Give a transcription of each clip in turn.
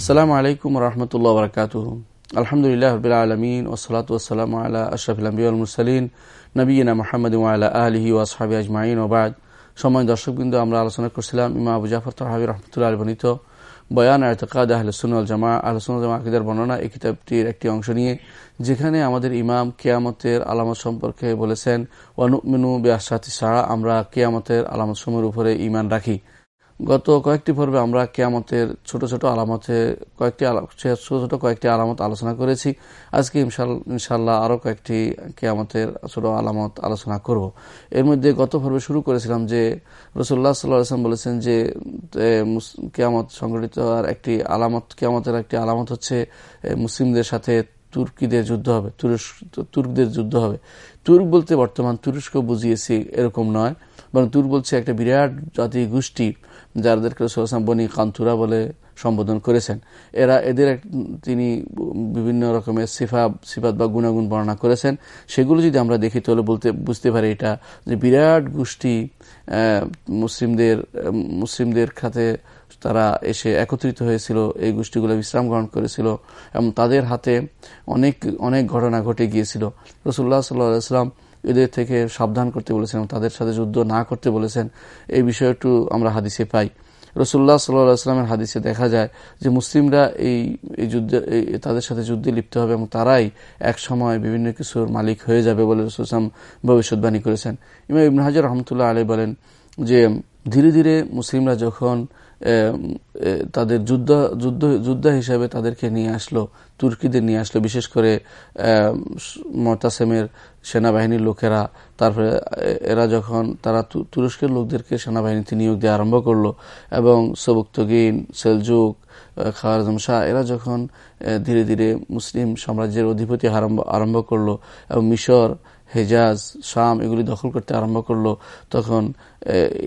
আসসালামু আলাইকুম রহমতুল্লাহ বরকাত আলহামদুলিল্লাহ রবিল আলমিন ওসলাত ওসালাম আল্লাহ আশরফুল মুরসালিন নবীনা মাহমদ আল্লাহ আলহি ওয়াসহাবি আজমাইন ওবাদ সময় দর্শকবৃন্দ, আমরা আলোচনা করছিলাম ইমা আবু জাফর তহাবি রহমতুল্লাহ আলবনিত বয়ান আয়তকাদ আহলসুল জামা আহলসুল জামা আকিদার বর্ণনা এই কিতাবটির একটি অংশ নিয়ে, যেখানে আমাদের ইমাম কেয়ামতের আলামত সম্পর্কে বলেছেন ওয়ানুমিনু বেআসাতি সারা আমরা কেয়ামতের আলামত সমূহের উপরে ইমান রাখি। গত কয়েকটি পর্বে আমরা কেয়ামতের ছোট ছোট আলামতে কয়েকটি ছোট ছোট কয়েকটি আলামত আলোচনা করেছি। আজকে ইনশাল্লাহ আরও কয়েকটি কেয়ামতের ছোট আলামত আলোচনা করব। এর মধ্যে গত পর্বে শুরু করেছিলাম যে রসুল্লাহ সাল্লাম বলেছেন যে কেয়ামত সংগঠিত আর একটি আলামত কেয়ামতের একটি আলামত হচ্ছে মুসলিমদের সাথে তুর্কিদের যুদ্ধ হবে। তুরস্ক তুর্কদের যুদ্ধ হবে। তুর্ক বলতে বর্তমান তুরস্ক বুঝিয়েছি এরকম নয়। বরং তুর্ক বলছে একটা বিরাট জাতি গোষ্ঠী যাদেরকে রসুলাম বনি কান্তুরা বলে সম্বোধন করেছেন, এরা এদের তিনি বিভিন্ন রকমের সিফা, সিফাত বা গুণাগুণ বর্ণনা করেছেন। সেগুলো যদি আমরা দেখি, তাহলে বলতে বুঝতে পারি এটা যে বিরাট গোষ্ঠী মুসলিমদের মুসলিমদের খাতে তারা এসে একত্রিত হয়েছিল, এই গোষ্ঠীগুলো বিশ্রাম গ্রহণ করেছিল এবং তাদের হাতে অনেক অনেক ঘটনা ঘটে গিয়েছিল। রসুল্লাহ সাল্লাহ সাল্লাম এদের থেকে সাবধান করতে বলেছেন তাদের সাথে যুদ্ধ না করতে বলেছেন, এই বিষয়ে একটু আমরা হাদিসে পাই। রসুল্লাহ সাল্লাহামের হাদিসে দেখা যায় যে মুসলিমরা এই এই যুদ্ধে তাদের সাথে যুদ্ধে লিপ্ত হবে এবং তারাই এক সময় বিভিন্ন কিছুর মালিক হয়ে যাবে বলে রসুলাম ভবিষ্যৎবাণী করেছেন। ইমাম ইবন রহমতুল্লাহ আলী বলেন যে ধীরে ধীরে মুসলিমরা যখন তাদের যুদ্ধ যুদ্ধ, যোদ্ধা হিসাবে তাদেরকে নিয়ে আসলো, তুর্কিদের নিয়ে আসলো, বিশেষ করে মতাসেমের সেনাবাহিনীর লোকেরা, তারপরে এরা যখন, তারা তুরস্কের লোকদেরকে সেনাবাহিনীতে নিয়োগ দিয়ে আরম্ভ করল, এবং সবুক্তগিন, সেলজুক খাওয়ারজম শাহ, এরা যখন ধীরে ধীরে মুসলিম সাম্রাজ্যের অধিপতি আরম্ভ আরম্ভ করল, এবং মিশর, হেজাজ, শাম, এগুলি দখল করতে আরম্ভ করল, তখন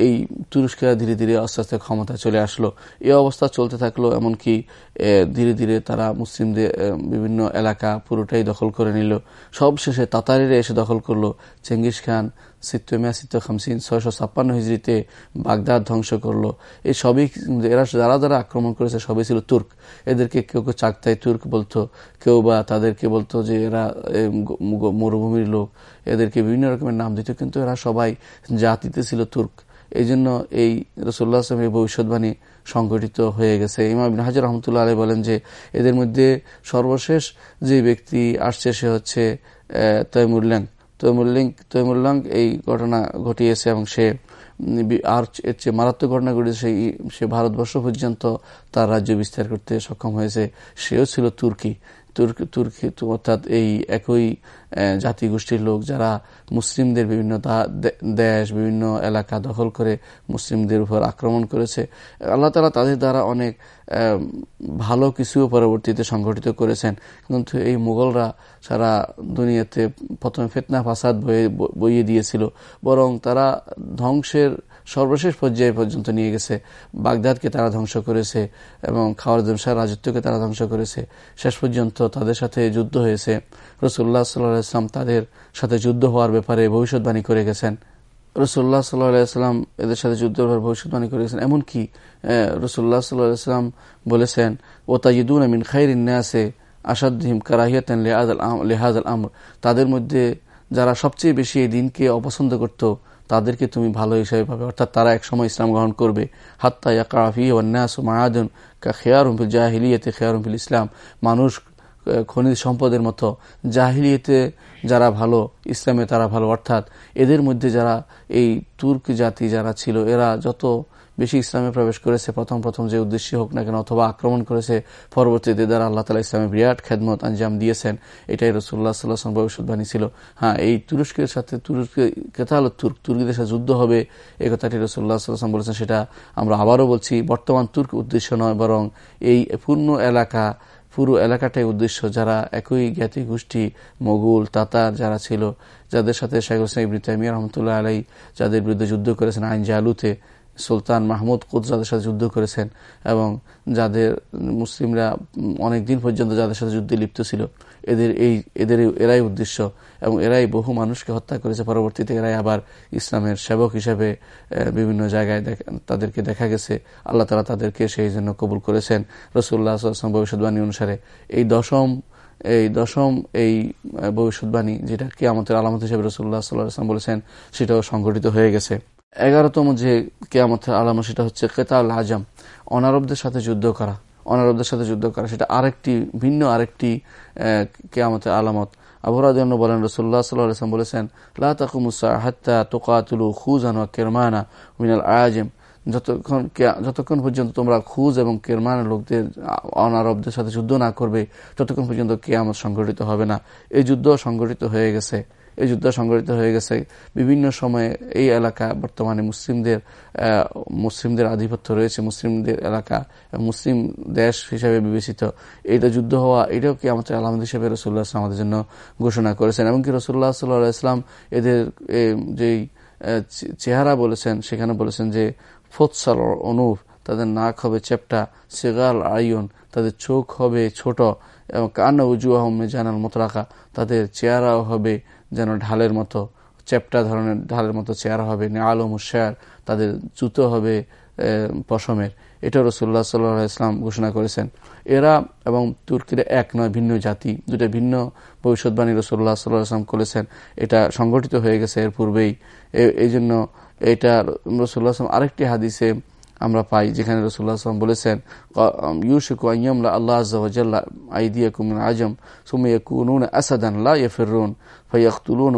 এই তুরস্কেরা ধীরে ধীরে আস্তে আস্তে ক্ষমতা চলে আসলো। এই অবস্থা চলতে থাকল, এমনকি ধীরে ধীরে তারা মুসলিমদের বিভিন্ন এলাকা পুরোটাই দখল করে নিল। সব শেষে তাতারিরা এসে দখল করল। চেঙ্গিস খান, সিত্তমিয়া সিত্ত খামসিন ছয়শো ছাপ্পান্ন হিজড়িতে বাগদাদ ধ্বংস করল। এই সবই এরা যারা যারা আক্রমণ করেছে সবই ছিল তুর্ক। এদেরকে কেউ কেউ চাকতাই তুর্ক বলতো, কেউ বা তাদেরকে বলতো যে এরা মরুভূমির লোক। এদেরকে বিভিন্ন রকমের নাম দিত, কিন্তু এরা সবাই জাতিতে ছিল তুর্ক। এই জন্য এই রসুল্লাহ আসলামের ভবিষ্যৎবাণী সংগঠিত হয়ে গেছে। ইমাম হাজার রহমতুল্লাহ আলী বলেন যে, এদের মধ্যে সর্বশেষ যে ব্যক্তি আসছে সে হচ্ছে তৈমুল্যাং তৈমুল্লিং তৈমুল্লাং এই ঘটনা ঘটিয়েছে এবং সে আর এর চেয়ে মারাত্মক ঘটনা ঘটেছে সে ভারতবর্ষ পর্যন্ত তার রাজ্য বিস্তার করতে সক্ষম হয়েছে। সেও ছিল তুর্কি। তুর্কি অর্থাৎ এই একই জাতিগোষ্ঠীর লোক যারা মুসলিমদের বিভিন্ন দেশ, বিভিন্ন এলাকা দখল করে মুসলিমদের উপর আক্রমণ করেছে। আল্লাহ তালা তাদের দ্বারা অনেক ভালো কিছুও পরবর্তীতে সংগঠিত করেছেন। কিন্তু এই মুঘলরা সারা দুনিয়াতে প্রথমে ফেতনা ফাসাদ বইয়ে দিয়েছিল। বরং তারা ধ্বংসের সর্বশেষ পর্যায়ে পর্যন্ত নিয়ে গেছে। বাগদাদকে তারা ধ্বংস করেছে এবং খাওয়ার জমশাহ রাজত্বকে তারা ধ্বংস করেছে। শেষ পর্যন্ত তাদের সাথে যুদ্ধ হয়েছে। রসুল্লাহ সাল্লাহ ইসলাম তাদের সাথে যুদ্ধ হওয়ার ব্যাপারে ভবিষ্যৎবাণী করে গেছেন। রসুল্লাহ সাল্লাহাম এদের সাথে যুদ্ধের ব্যাপারে ভবিষ্যৎবাণী করে গেছেন। এমনকি রসুল্লাহ সাল্লাহাম বলেছেন ও তাজিদুন আমিন খাইর ইন্নাসে আসাদ্দিম কারাহিয়াতেন লেহাজ আল আমর। তাদের মধ্যে যারা সবচেয়ে বেশি এই দিনকে অপছন্দ করত তাদেরকে তুমি ভালো হিসাবে পাবে। অর্থাৎ তারা একসময় ইসলাম গ্রহণ করবে। হাত্তা ইয়াকাফি ওয়ান্নাস মায়াদুন কা খেয়ার হুমফিল জাহিলিয়াতে খেয়ার হুমফিল ইসলাম। মানুষ খনিজ সম্পদের মতো। জাহিলিয়েতে যারা ভালো, ইসলামে তারা ভালো। অর্থাৎ এদের মধ্যে যারা এই তুর্ক জাতি যারা ছিল, এরা যত বেশি ইসলামে প্রবেশ করেছে, প্রথম প্রথম যে উদ্দেশ্যে হোক না কেন, অথবা আক্রমণ করেছে, পরবর্তীতে দ্বারা আল্লাহ তালা ইসলামের বিরাট খেদমত, আঞ্জাম দিয়েছেন। এটাই রসুল্লাহ সাল্লাহ ভবিষ্যৎবাণী ছিল। হ্যাঁ এই তুরস্কের সাথে তুরস্কের কেথা হলো তুর্ক, তুর্কিদের সাথে যুদ্ধ হবে, এ কথাটি রসুল্লাহ সাল্লাম বলেছেন, সেটা আমরা আবারও বলছি, বর্তমান তুর্ক উদ্দেশ্য নয়, বরং এই পূর্ণ এলাকা, পুরো এলাকাটাই উদ্দেশ্য। যারা একই জ্ঞাতি গোষ্ঠী, মোগুল, তাতার যারা ছিল, যাদের সাথে শেখ হোসেন ইবনি তাইমিয়া রহমতুল্লাহ আলাই যাদের বিরুদ্ধে যুদ্ধ করেছেন আইন জালুতে সুলতান মাহমুদ কুদ যাদের সাথে যুদ্ধ করেছেন এবং যাদের মুসলিমরা অনেক দিন পর্যন্ত যাদের সাথে যুদ্ধে লিপ্ত ছিল, এদের এই, এদের এরাই উদ্দেশ্য এবং এরাই বহু মানুষকে হত্যা করেছে। পরবর্তীতে এরাই আবার ইসলামের সেবক হিসেবে বিভিন্ন জায়গায় তাদেরকে দেখা গেছে। আল্লাহ তালা তাদেরকে সেই জন্য কবুল করেছেন। রসুল্লাহ ভবিষ্যৎবাণী অনুসারে এই দশম এই দশম, এই ভবিষ্যৎবাণী যেটা কেয়ামতের আলামত হিসেবে রসুল্লাহ সাল্লাম বলেছেন, সেটাও সংঘটিত হয়ে গেছে। এগারোতম যে কেয়ামতের আলামত সেটা হচ্ছে কেতাল আজম। অনারবদের সাথে যুদ্ধ করা। অনারবদের সাথে যুদ্ধ করা। সেটা আরেকটি, ভিন্ন আরেকটি কেয়ামতের আলামত। আবহাওয়া বলেন রসুল্লাহ সাল্লাম বলেছেন, লা তাকুমুসা হাত্তা তোকাতুলু খুজান কেরমানা মিনাল আজম। যতক্ষণ যতক্ষণ পর্যন্ত তোমরা খুজ এবং কেরমান লোকদের অনারবদের সাথে যুদ্ধ না করবে, ততক্ষণ পর্যন্ত কেয়ামত সংগঠিত হবে না। এই যুদ্ধ সংগঠিত হয়ে গেছে। এই যুদ্ধ সংগঠিত হয়ে গেছে। বিভিন্ন সময়ে এই এলাকা বর্তমানে মুসলিমদের মুসলিমদের আধিপত্য রয়েছে। মুসলিমদের এলাকা, মুসলিম দেশ হিসেবে বিবেচিত। এইটা যুদ্ধ হওয়া, এটাও কি আমাদের আলহামদ হিসেবে রসুল্লাহ আসলাম আমাদের জন্য ঘোষণা করেছেন। এমনকি রসুল্লাহ সাল্লাহ ইসলাম এদের যেই চেহারা বলেছেন, সেখানে বলেছেন যে, ফোৎসাল অনুপ তাদের নাক হবে চেপটা সেগাল আয়ন তাদের চোখ হবে ছোট এবং কান্না উজু আহমে জানার মতো রাখা তাদের চেহারাও হবে যেন ঢালের মতো, চ্যাপটা ধরনের ঢালের মতো চেহারা হবে আলম শেয়ার তাদের জুতো হবে পশমের। এটা রসুল্লাহ সাল্লাহ ইসলাম ঘোষণা করেছেন। এরা এবং তুর্কিরা এক নয়, ভিন্ন জাতি দুটা ভিন্ন ভবিষ্যৎবাণী রসুল্লাহ সাল্লাহ ইসলাম করেছেন। এটা সংগঠিত হয়ে গেছে এর পূর্বেই। এই জন্য এটা রসুল্লাহ আসলাম আরেকটি হাদিসে আমরা পাই, যেখানে রসুল্লাহ আসলাম বলেছেন ইউশিকু আইয়মলা আল্লাহ আজ্লা আইদিয়াকুম আজম সুমিয়াকুনুন আসাদান লা মোকাতলা ফাইয়াকতুলুন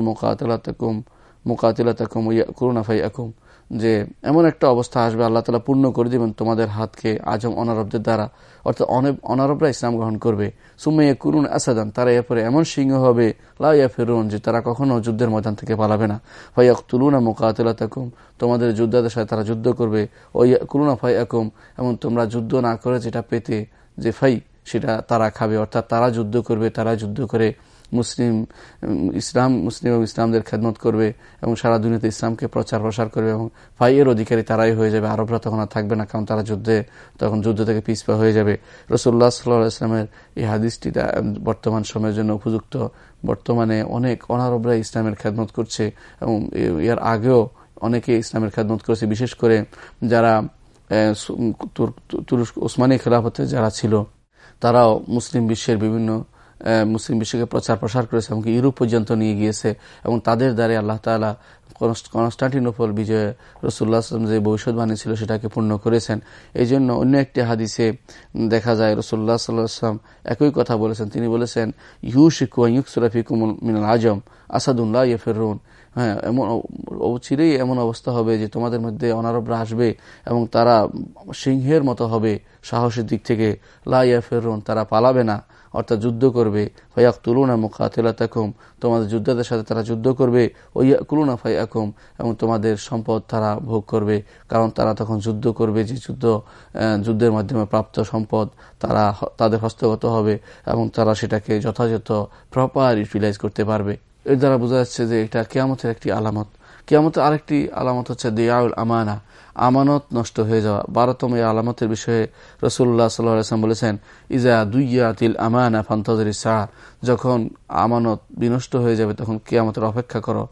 মুকাতিলাতাকুম মুকাতিলাতাকুম ইয়াকুরুনা ফাইয়াকুম। যে এমন একটা অবস্থা আসবে, আল্লাহ তালা পূর্ণ করে দেবেন তোমাদের হাতকে আজম অনারবদের দ্বারা। অর্থাৎ অনেক অনারবরা ইসলাম গ্রহণ করবে। সুমাইয়া কুরুন আসাদান, তারা এরপরে এমন সিংহ হবে লাইয়া ফেরুন যে তারা কখনো যুদ্ধের ময়দান থেকে পালাবে না। ফাইয়াক তুলুনা মোকাতলা তাকুম তোমাদের যোদ্ধাদের সাথে তারা যুদ্ধ করবে। ওই কুলুনা ফাই আকুম এবং তোমরা যুদ্ধ না করে যেটা পেতে যে ফাই, সেটা তারা খাবে। অর্থাৎ তারা যুদ্ধ করবে, তারা যুদ্ধ করে মুসলিম, ইসলাম, মুসলিম এবং ইসলামদের খেদমত করবে এবং সারা দুনিয়াতে ইসলামকে প্রচার প্রসার করবে এবং ফাইয়ের অধিকারী তারাই হয়ে যাবে। আরবরা তখন আর থাকবে না, কারণ তারা যুদ্ধে, তখন যুদ্ধ থেকে পিছপা হয়ে যাবে। রসুল্লাহ সাল্লাহ ইসলামের এই হাদিসটি বর্তমান সময়ের জন্য উপযুক্ত। বর্তমানে অনেক অনারবরা ইসলামের খেদমত করছে এবং এর আগেও অনেকে ইসলামের খেদমত করেছে, বিশেষ করে যারা তুরস্ক, ওসমানী খেলাফতে যারা ছিল, তারাও মুসলিম বিশ্বের বিভিন্ন মুসলিম বিশ্বকে প্রচার প্রসার করেছে এমনকি ইউরোপ পর্যন্ত নিয়ে গিয়েছে এবং তাদের দ্বারে আল্লাহ তালা কনস্টান্টিনোপল বিজয়ে রসুল্লাহ আসলাম যে ভবিষ্যৎবাণী ছিল সেটাকে পূর্ণ করেছেন। এই জন্য অন্য একটি হাদিসে দেখা যায় রসুল্লাহ সাল্লাম একই কথা বলেছেন। তিনি বলেছেন ইউ শিকু ইউকসুরাফিকুমুল মিনাল আজম আসাদুল্লাহ ইয়েফেরুন। হ্যাঁ এমন চিরেই এমন অবস্থা হবে যে তোমাদের মধ্যে অনারবরা আসবে এবং তারা সিংহের মতো হবে, সাহসের দিক থেকে লাইয়া ফেরুন তারা পালাবে না। অর্থাৎ যুদ্ধ করবে ফাইয়াক তুলুনা মুখাতিলা তাকুম তোমাদের যোদ্ধাদের সাথে তারা যুদ্ধ করবে ওইয়া কুলুনা ফাইয়াকুম এবং তোমাদের সম্পদ তারা ভোগ করবে, কারণ তারা তখন যুদ্ধ করবে, যে যুদ্ধ যুদ্ধের মাধ্যমে প্রাপ্ত সম্পদ তারা তাদের হস্তগত হবে, এবং তারা সেটাকে যথাযথ প্রপার ইউটিলাইজ করতে পারবে। এর দ্বারা বোঝা যাচ্ছে যে এটা কেয়ামতের একটি আলামত। কেয়ামতের আরেকটি আলামত হচ্ছে দিয়াউল আমানা, আমানত নষ্ট হয়ে যাওয়া। বারোতম এই আলামতের বিষয়ে রসুল্লাহ সাল্লাম বলেছেন, ইজা দুইয়াতিল আমানা ফান্তজের শাহ যখন আমানত বিনষ্ট হয়ে যাবে তখন কেয়ামতের অপেক্ষা করো।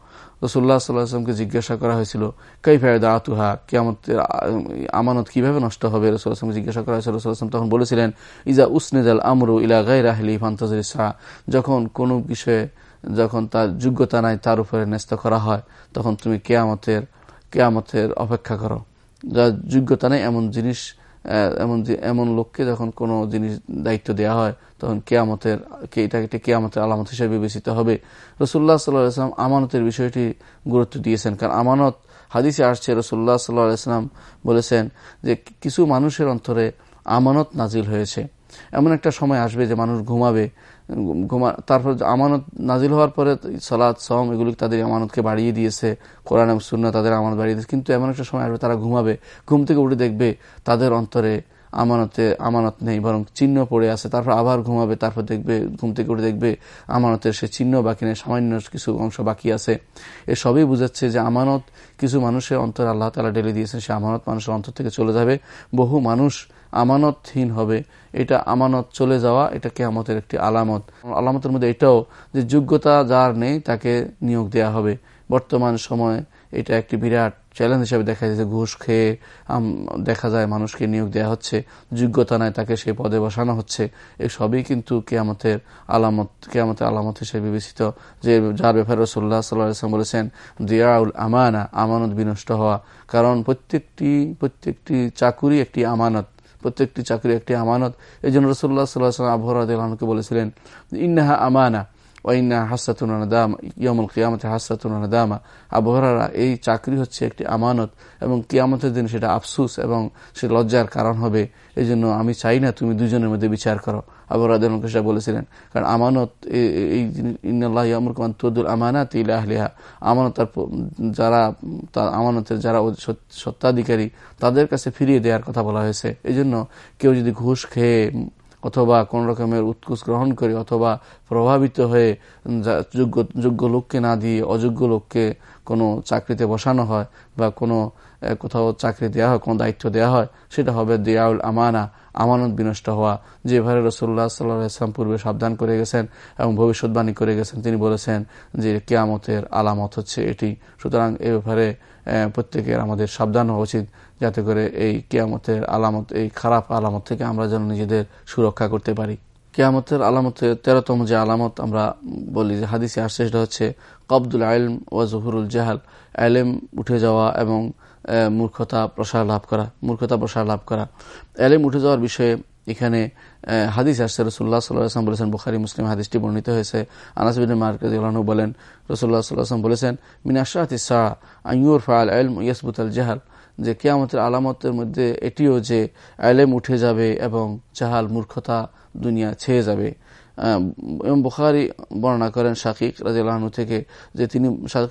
রসুল্লাহ সাল্লাহামকে জিজ্ঞাসা করা হয়েছিল কই ফায়দা আতুহা কেয়ামতের আমানত কীভাবে নষ্ট হবে? রসুল্লাহামকে জিজ্ঞাসা করা হয়েছিল রসুল্লাহাম তখন বলেছিলেন, ইজা উসনেদাল আমরু ইলা গাই রাহলি ফান্তজের শাহ যখন কোনো বিষয়ে যখন তার যোগ্যতা নাই, তার উপরে ন্যস্ত করা হয়, তখন তুমি কেয়ামতের কেয়ামতের অপেক্ষা করো। যার যোগ্যতা নেই, এমন জিনিস এমন এমন লোককে যখন কোনো জিনিস দায়িত্ব দেওয়া হয়, তখন কেয়ামতের এটাকে কেয়ামতের আলামত হিসেবে বিবেচিত হবে। রসুল্লাহ সাল্লাহাম আমানতের বিষয়টি গুরুত্ব দিয়েছেন, কারণ আমানত, হাদিসে আসছে রসুল্লাহ সাল্লাহ সাল্লাহাম বলেছেন যে কিছু মানুষের অন্তরে আমানত নাজিল হয়েছে। এমন একটা সময় আসবে যে মানুষ ঘুমাবে ঘুমা, তারপর আমানত নাজিল হওয়ার পরে সলাদ সম এগুলি তাদের আমানতকে বাড়িয়ে দিয়েছে। কোরআন এবং সুন্না তাদের আমানত বাড়িয়ে দিয়েছে। কিন্তু এমন একটা সময় আসবে তারা ঘুমাবে। ঘুম থেকে উঠে দেখবে তাদের অন্তরে আমানতে, আমানত নেই, বরং চিহ্ন পড়ে আছে। তারপর আবার ঘুমাবে, তারপর দেখবে, ঘুম থেকে উঠে দেখবে আমানতের সে চিহ্ন বাকি নেই, সামান্য কিছু অংশ বাকি আছে। এ সবই বুঝাচ্ছে যে আমানত কিছু মানুষের অন্তর আল্লাহ তালা ঢেলে দিয়েছেন। সে আমানত মানুষের অন্তর থেকে চলে যাবে। বহু মানুষ আমানতহীন হবে। এটা আমানত চলে যাওয়া, এটা কেয়ামতের একটি আলামত। আলামতের মধ্যে এটাও যে যোগ্যতা যার নেই, তাকে নিয়োগ দেয়া হবে। বর্তমান সময়ে এটা একটি বিরাট চ্যালেঞ্জ হিসেবে দেখা যাচ্ছে। ঘুষ খেয়ে দেখা যায় মানুষকে নিয়োগ দেওয়া হচ্ছে। যোগ্যতা নাই, তাকে সেই পদে বসানো হচ্ছে। সবই কিন্তু কেয়ামতের আলামত কেয়ামতের আলামত হিসেবে বিবেচিত। যে, যার ব্যাপারে রসোল্লা সাল্লাম বলেছেন, দিয়াউল আমানা আমানত বিনষ্ট হওয়া। কারণ প্রত্যেকটি প্রত্যেকটি চাকুরি একটি আমানত। প্রত্যেকটি চাকরি একটি আমানত। এই জন্য রসুল্লাহ সাল্লাহ সাল্লাম আবহরাদকে বলেছিলেন, ইন্নাহা আমানা ওয়াইনা হাসাতুন দাম ইয়মুল কিয়ামতে হাসাতুন দামা আবহাওয়ারা এই চাকরি হচ্ছে একটি আমানত এবং কিয়ামতের দিন সেটা আফসুস এবং সে লজ্জার কারণ হবে। এই জন্য আমি চাই না তুমি দুজনের মধ্যে বিচার করো। আবহাওয়া সেটা বলেছিলেন, কারণ আমানত এই আমানাত ইলাহলিহা আমানত যারা, তার আমানতের যারা সত্ত্বাধিকারী, তাদের কাছে ফিরিয়ে দেওয়ার কথা বলা হয়েছে। এই জন্য কেউ যদি ঘুষ খেয়ে অথবা কোন রকমের উৎকুশ গ্রহণ করে অথবা প্রভাবিত হয়ে যোগ্য যোগ্য লোককে না দিয়ে অযোগ্য লোককে কোনো চাকরিতে বসানো হয় বা কোনো কোথাও চাকরি দেওয়া হয়, কোনো দায়িত্ব দেওয়া হয়, সেটা হবে দিয়াউল আমানা, আমানত বিনষ্ট হওয়া। যেভাবে রসুল্লাহ সাল্লাহ ইসলাম পূর্বে সাবধান করে গেছেন এবং ভবিষ্যৎবাণী করে গেছেন, তিনি বলেছেন যে কেয়ামতের আলামত হচ্ছে এটি। সুতরাং এ ব্যাপারে প্রত্যেকের আমাদের সাবধান হওয়া উচিত, যাতে করে এই কেয়ামতের আলামত, এই খারাপ আলামত থেকে আমরা যেন নিজেদের সুরক্ষা করতে পারি। কেয়ামতের আলামতের তেরোতম যে আলামত আমরা বলি যে হাদিসে আসছে, সেটা হচ্ছে কবদুল আলম ও জহুরুল জাহাল। আলেম উঠে যাওয়া এবং মূর্খতা প্রসার লাভ করা, মূর্খতা প্রসার লাভ করা। আলেম উঠে যাওয়ার বিষয়ে এখানে হাদিস আসছে। রসুল্লাহ সাল্লাহাম বলেছেন, বুখারি, মুসলিম হাদিসটি বর্ণিত হয়েছে। আনাসবিন মার্কাজ বলেন রসুল্লাহ সাল্লাহাম বলেছেন মিনাশাহ ইসা আইয়ুর ফাল আলম ইয়াসবুত আল জাহাল যে কেয়ামতের আলামতের মধ্যে এটিও যে আলেম উঠে যাবে এবং জাহাল, মূর্খতা দুনিয়া ছেয়ে যাবে। বুখারি বর্ণনা করেন শাকিক রাজিয়ালহনু থেকে যে তিনি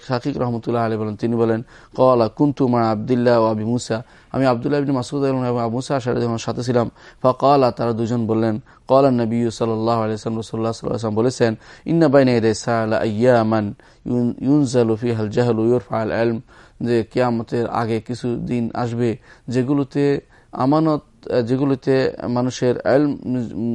শাকিক রহমতুল্লাহ আলী বলেন, তিনি বলেন কলা কুন্তুমা আবদুল্লাহ ও আবি মুসা। আমি আবদুল্লাহ ইবিন মাসুদ এবং আবু মুসা আসার যখন সাথে ছিলাম। ফকালা, তারা দুজন বললেন কলা নবী সাল্লাহ আলিয়াম রসুল্লাহ সাল্লাম বলেছেন, ইন্না বাইন ইয়ামান ইউনজাল ফি হাল জাহল ইউর ফাল আলম। যে কেয়ামতের আগে কিছু দিন আসবে যেগুলোতে আমানত যেগুলোতে মানুষের আইলম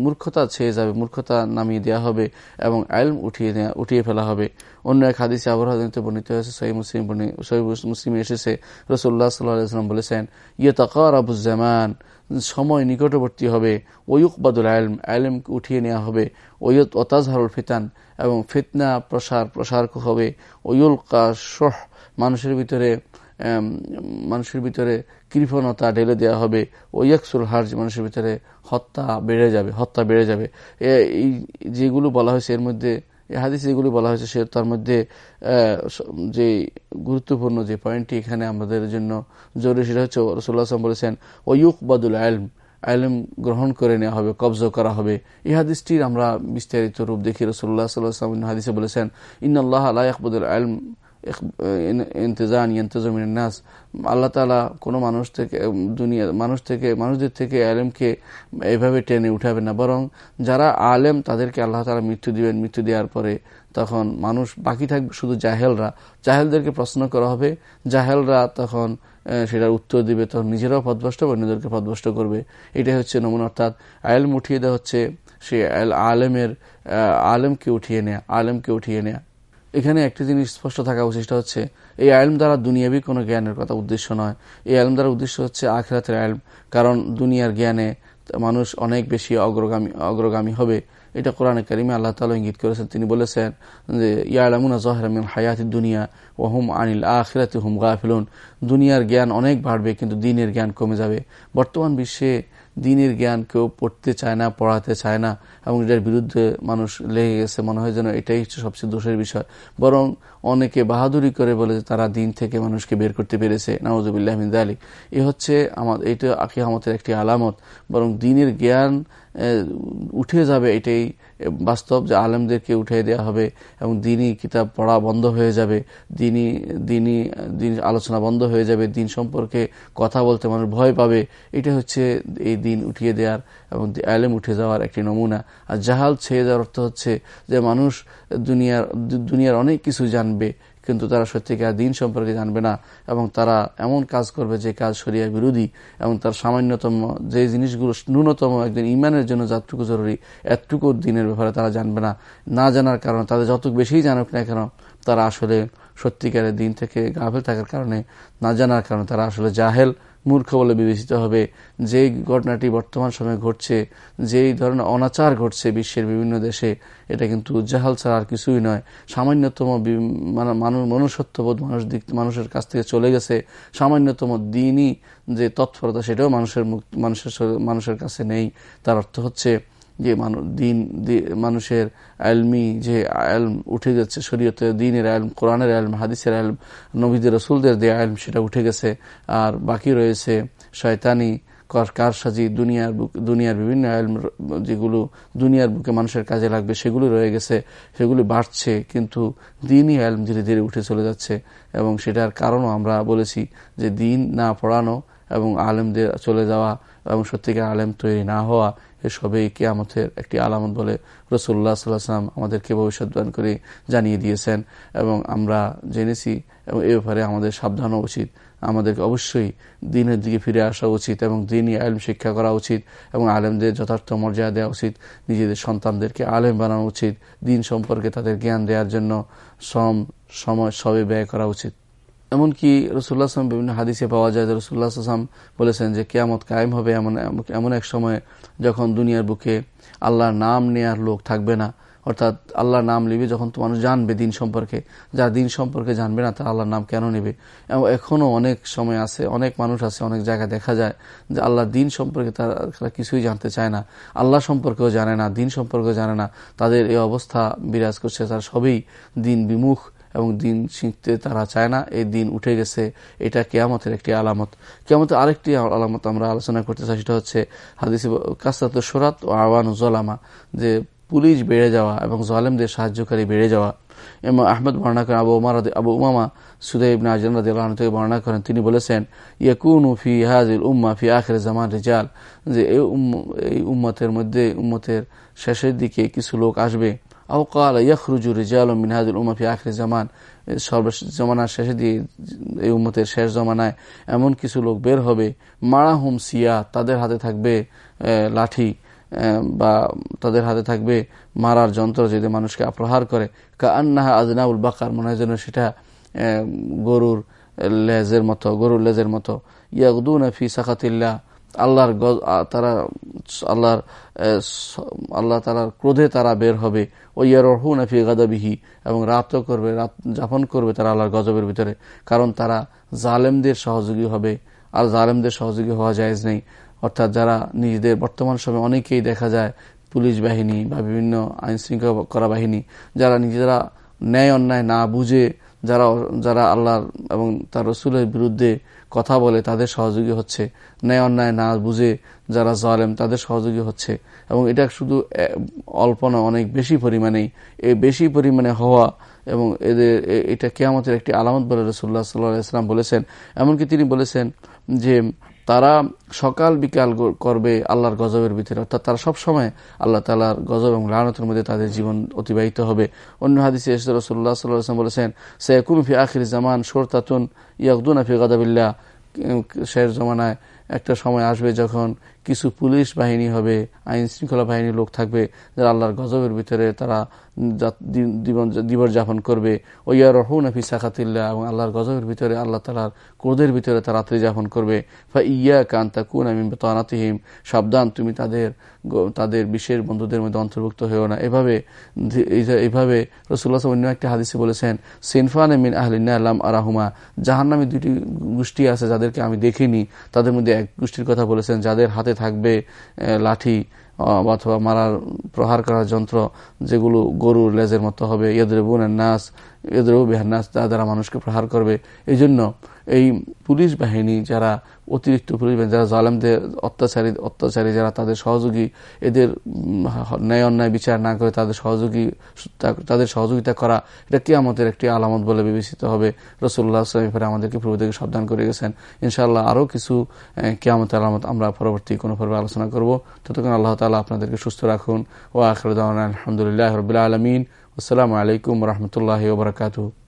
মূর্খতা ছেয়ে যাবে, মূর্খতা নামিয়ে দেওয়া হবে এবং আইলম উঠিয়ে উঠিয়ে ফেলা হবে। অন্য এক হাদিসে আবহাওয়াতে বর্ণিত হয়েছে সহি মুসলিম সহি মুসলিমে এসেছে। রসুল্লাহ সাল্লাম বলেছেন ইয়ে তকর আবুজ্জামান সময় নিকটবর্তী হবে। ওয়ুকবাদুল আলম আলমকে উঠিয়ে নেওয়া হবে। ওয়ত ওতাজহারুল ফিতান এবং ফিতনা প্রসার প্রসার হবে। ওয়ুল কাশহ মানুষের ভিতরে মানুষের ভিতরে কৃপণতা ঢেলে দেওয়া হবে। ওয়াকসুল হার্জ, মানুষের ভিতরে হত্যা বেড়ে যাবে, হত্যা বেড়ে যাবে। এই যেগুলো বলা হয়েছে, এর মধ্যে হাদিস যেগুলি বলা হয়েছে, সে তার মধ্যে যে গুরুত্বপূর্ণ যে পয়েন্টটি এখানে আমাদের জন্য জরুরি, সেটা হচ্ছে রসুল্লাহ বলেছেন ওয়ুক বাদুল আলম আলম গ্রহণ করে নেওয়া হবে, কবজ করা হবে। এই হাদিসটির আমরা বিস্তারিত রূপ দেখি। রসুল্লাহ সাল্লাহ হাদিসে বলেছেন ইন্নআল্লাহ আল্লাহ আকবুদুল আলম ইন্তজান ইন্তজমিন নাস। আল্লাহ তালা কোনো মানুষ থেকে দুনিয়া মানুষ থেকে, মানুষদের থেকে আলেমকে এভাবে টেনে উঠাবে না। বরং যারা আলেম, তাদেরকে আল্লাহ তালা মৃত্যু দিবেন। মৃত্যু দেওয়ার পরে তখন মানুষ বাকি থাকবে শুধু জাহেলরা। জাহেলদেরকে প্রশ্ন করা হবে। জাহেলরা তখন সেটার উত্তর দিবে। তখন নিজেরাও পদভষ্ট অন্যদেরকে পদভষ্ট করবে। এটাই হচ্ছে নমুনা। অর্থাৎ আলেম উঠিয়ে দেওয়া হচ্ছে। সে আলেমের আলেমকে উঠিয়ে নেয়া। আলেমকে উঠিয়ে নেয়া। এখানে একটি জিনিস স্পষ্ট থাকা উচিত হচ্ছে, এই আলম দ্বারা দুনিয়াবি কোনো জ্ঞানের কথা উদ্দেশ্য নয়। এই আলম দ্বারা উদ্দেশ্য হচ্ছে আখরাতের আলম, কারণ দুনিয়ার জ্ঞানে মানুষ অনেক বেশি অগ্রগামী অগ্রগামী হবে। এটা কোরআনে কারিমে আল্লাহ তালা ইঙ্গিত করেছেন। তিনি বলেছেন যে, ইয়ালামুনা জহরামিন হায়াতি দুনিয়া ও হুম আনিল আখরাতে হুম গাফিলুন। দুনিয়ার জ্ঞান অনেক বাড়বে, কিন্তু দিনের জ্ঞান কমে যাবে। বর্তমান বিশ্বে দিনের জ্ঞান কেউ পড়তে চায় না, পড়াতে চায় না, এবং এটার বিরুদ্ধে মানুষ লেগে গেছে। মনে হয় যেন এটাই হচ্ছে সবচেয়ে দোষের বিষয়। বরং অনেকে বাহাদুরি করে বলে তারা দিন থেকে মানুষকে বের করতে পেরেছে। নওয়াজুবিল্লাহ মিন্দা আলী এ হচ্ছে আমার, এইটা আখি আমাদের একটি আলামত। বরং দিনের জ্ঞান উঠে যাবে এটাই বাস্তব যে আলেমদেরকে উঠে দেওয়া হবে এবং দিনই কিতাব পড়া বন্ধ হয়ে যাবে, দিনই দিনই, দিন আলোচনা বন্ধ হয়ে যাবে, দিন সম্পর্কে কথা বলতে মানুষ ভয় পাবে। এটা হচ্ছে এই দিন উঠিয়ে দেওয়ার এবং আলেম উঠে যাওয়ার একটি নমুনা। আর জাহাল ছেয়ে যাওয়ার অর্থ হচ্ছে যে মানুষ দুনিয়ার দুনিয়ার অনেক কিছু জানবে। কিন্তু তারা সত্যিকার দিন সম্পর্কে জানবে না, এবং তারা এমন কাজ করবে যে কাজ সরিয়া বিরোধী, এবং তার সামান্যতম, যে জিনিসগুলো ন্যূনতম একদিন ইমানের জন্য যতটুকু জরুরি, এতটুকু দিনের ব্যাপারে তারা জানবে না। না জানার কারণে, তাদের যত বেশি জানুক না কেন, তারা আসলে সত্যিকারের দিন থেকে গাফেল থাকার কারণে, না জানার কারণে তারা আসলে জাহেল মূর্খ বলে বিবেচিত হবে। যেই ঘটনাটি বর্তমান সময়ে ঘটছে, যেই ধরনের অনাচার ঘটছে বিশ্বের বিভিন্ন দেশে, এটা কিন্তু জাহাল ছাড়া আর কিছুই নয়। সামান্যতম মানুষ মনুষ্যত্ববোধ মানুষ দিক মানুষের কাছ থেকে চলে গেছে। সামান্যতম দিনই যে তৎপরতা, সেটাও মানুষের মানুষের মানুষের কাছে নেই। তার অর্থ হচ্ছে যে দিন মানুষের আলমি যে আলম উঠে যাচ্ছে শরীয়তে দিনের আলম, কোরআনের আলম, হাদিসের আলম, নবীদের, রসুলদের যে আলম, সেটা উঠে গেছে। আর বাকি রয়েছে শয়তানি কারসাজি, দুনিয়ার বুক, দুনিয়ার বিভিন্ন আলম যেগুলো দুনিয়ার বুকে মানুষের কাজে লাগবে, সেগুলো রয়ে গেছে, সেগুলি বাড়ছে, কিন্তু দিনই আলম ধীরে ধীরে উঠে চলে যাচ্ছে। এবং সেটার কারণও আমরা বলেছি যে দিন না পড়ানো এবং আলেমদের চলে যাওয়া এবং সত্যিকার আলেম তৈরি না হওয়া এসবই কেয়ামতের একটি আলামত বলে রসুল্লাহ সাল্লাহাম আমাদেরকে ভবিষ্যৎবান করে জানিয়ে দিয়েছেন এবং আমরা জেনেছি এবং এ ব্যাপারে আমাদের সাবধান উচিত। আমাদেরকে অবশ্যই দিনের দিকে ফিরে আসা উচিত এবং দিনই আলেম শিক্ষা করা উচিত এবং আলেমদের যথার্থ মর্যাদা দেওয়া উচিত। নিজেদের সন্তানদেরকে আলেম বানানো উচিত। দিন সম্পর্কে তাদের জ্ঞান দেওয়ার জন্য শ্রম, সময় সবে ব্যয় করা উচিত। এমনকি রসুল্লাহ আসলাম বিভিন্ন হাদিসে পাওয়া যায় যে রসুল্লাহ আসলাম বলেছেন যে কেয়ামত কায়েম হবে এমন এমন এক সময় যখন দুনিয়ার বুকে আল্লাহর নাম নেয়ার লোক থাকবে না। অর্থাৎ আল্লাহর নাম নিবে যখন তো মানুষ জানবে দিন সম্পর্কে। যারা দিন সম্পর্কে জানবে না, তারা আল্লাহর নাম কেন নেবে? এবং এখনও অনেক সময় আছে, অনেক মানুষ আছে, অনেক জায়গায় দেখা যায় যে আল্লাহর দিন সম্পর্কে তারা কিছুই জানতে চায় না। আল্লাহ সম্পর্কেও জানে না, দিন সম্পর্কেও জানে না। তাদের এই অবস্থা বিরাজ করছে, তারা সবই দিন বিমুখ। এবং দিন শিখতে তারা চায় না। এই দিন উঠে গেছে, এটা কেয়ামতের একটি আলামত। কেয়ামতের আরেকটি আলামত আমরা আলোচনা করতে চাই, সেটা হচ্ছে হাদিস কাস্তাত সোরাত ও আওয়ান জলামা, যে পুলিশ বেড়ে যাওয়া এবং জলেমদের সাহায্যকারী বেড়ে যাওয়া। এবং আহমদ বর্ণনা করেন, আবু উমার আবু উমামা সুদেব নাজিন থেকে বর্ণনা করেন, তিনি বলেছেন, ইয়াকুন ফি হাজির উম্মা ফি আখের জামান রেজাল, যে এই উম্মতের মধ্যে, উম্মতের শেষের দিকে কিছু লোক আসবে জামান সর্বশেষ জমানার শেষে দিয়ে এই শেষ জমানায় এমন কিছু লোক বের হবে মারা হুম সিয়া, তাদের হাতে থাকবে লাঠি বা তাদের হাতে থাকবে মারার যন্ত্র যদি মানুষকে প্রহার করে। কা আন্নাহা আজনাউল বাকার, মনে হয় যেন সেটা গরুর লেজের মতো, গরুর লেজের মতো। ইয়াকদুন ফি সাখাতিল্লাহ আল্লাহর তারা আল্লাহর আল্লাহ তালার ক্রোধে তারা বের হবে। ও ইয়ার নাফি গাদাবিহি, এবং রাতও করবে, রাত যাপন করবে তারা আল্লাহর গজবের ভিতরে। কারণ তারা জালেমদের সহযোগী হবে, আর জালেমদের সহযোগী হওয়া যায় নেই। অর্থাৎ যারা নিজেদের বর্তমান সময়ে অনেকেই দেখা যায়, পুলিশ বাহিনী বা বিভিন্ন আইন শৃঙ্খলা করা বাহিনী, যারা নিজেরা ন্যায় অন্যায় না বুঝে যারা যারা আল্লাহর এবং তার রসুলের বিরুদ্ধে কথা বলে তাদের সহযোগী হচ্ছে। ন্যায় অন্যায় না বুঝে যারা জালেম তাদের সহযোগী হচ্ছে। এবং এটা শুধু অল্প না, অনেক বেশি পরিমাণেই। এই বেশি পরিমাণে হওয়া এবং এদের এটা কেয়ামতের একটি আলামত বলে রসুল্লাহ সাল্লাহ ইসলাম বলেছেন। এমনকি তিনি বলেছেন যে তারা সকাল বিকাল করবে আল্লাহর গজবের ভিতরে। অর্থাৎ তারা সবসময় আল্লাহ তালার গজব এবং লানতের মধ্যে তাদের জীবন অতিবাহিত হবে। অন্য হাদিসে রসুল্লাহ সাল্লাম বলেছেন সেকুন ফি আখির জামান সোরতাতুন ইয়াকুন আফি গাদাবিল্লা শেষ জমানায় একটা সময় আসবে যখন কিছু পুলিশ বাহিনী হবে, আইন শৃঙ্খলা বাহিনীর লোক থাকবে, যারা আল্লাহর গজবের ভিতরে তারা দিবস যাপন করবে। ওইয়া রহু নাফি সাখাতিল্লা এবং আল্লাহর গজবের ভিতরে আল্লাহ তালার ক্রোধের ভিতরে তারা রাত্রি যাপন করবে। ফা ইয়া কান্তা কুন আমি তানাতিহিম সাবধান, তুমি তাদের তাদের বিশেষ বন্ধুদের মধ্যে অন্তর্ভুক্ত হয়েও না। এভাবে এইভাবে রসুল্লাহ অন্য একটি হাদিসে বলেছেন, সিনফান মিন আহলিনা আল্লাম আরাহুমা, জাহান্নামী দুটি গোষ্ঠী আছে যাদেরকে আমি দেখিনি। তাদের মধ্যে এক গোষ্ঠীর কথা বলেছেন, যাদের হাতে থাকবে লাঠি অথবা মারার, প্রহার করার যন্ত্র যেগুলো গরুর লেজের মতো হবে। ইয়দ্রেবুনের নাস ইয়দ্রেবু বেহার নাস তা দ্বারা মানুষকে প্রহার করবে। এই জন্য এই পুলিশ বাহিনী যারা অতিরিক্ত পুলিশ বাহিনী, যারা জালেমদের অত্যাচারী অত্যাচারী, যারা তাদের সহযোগী, এদের ন্যায় অন্যায় বিচার না করে তাদের সহযোগী তাদের সহযোগিতা করা, এটা কি আমাদের একটি আলামত বলে বিবেচিত হবে। রসুল্লাহ সাহেবের আমাদেরকে পূর্ব থেকে সাবধান করে গেছেন। ইনশাআল্লাহ আরও কিছু কেয়ামতের আলামত আমরা পরবর্তী কোনো পর্বে আলোচনা করব। ততক্ষণ আল্লাহ তালা আপনাদেরকে সুস্থ রাখুন। ও আখরুদ্দান আলহামদুলিল্লাহ রবিল্লা আলমিন। আসসালামু আলাইকুম রহমতুল্লাহ ওবরাকাতু